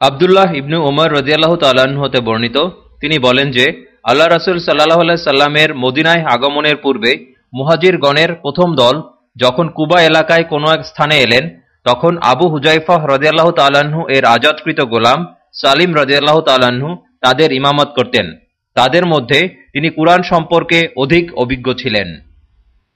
আবদুল্লাহ ইবনু উমর রদিয়াল্লাহ তাল্লাহ্ন হতে বর্ণিত। তিনি বলেন যে, আল্লাহ রাসুল সাল্লাহ সাল্লামের মদিনায় আগমনের পূর্বে মুহাজির গণের প্রথম দল যখন কুবা এলাকায় কোনো এক স্থানে এলেন, তখন আবু হুজাইফাহ রদিয়াল্লাহ তাল্লাহ্ন এর আজাদকৃত গোলাম সালিম রদিয়াল্লাহ তাল্লাহ্ন তাদের ইমামত করতেন। তাদের মধ্যে তিনি কুরআন সম্পর্কে অধিক অভিজ্ঞ ছিলেন।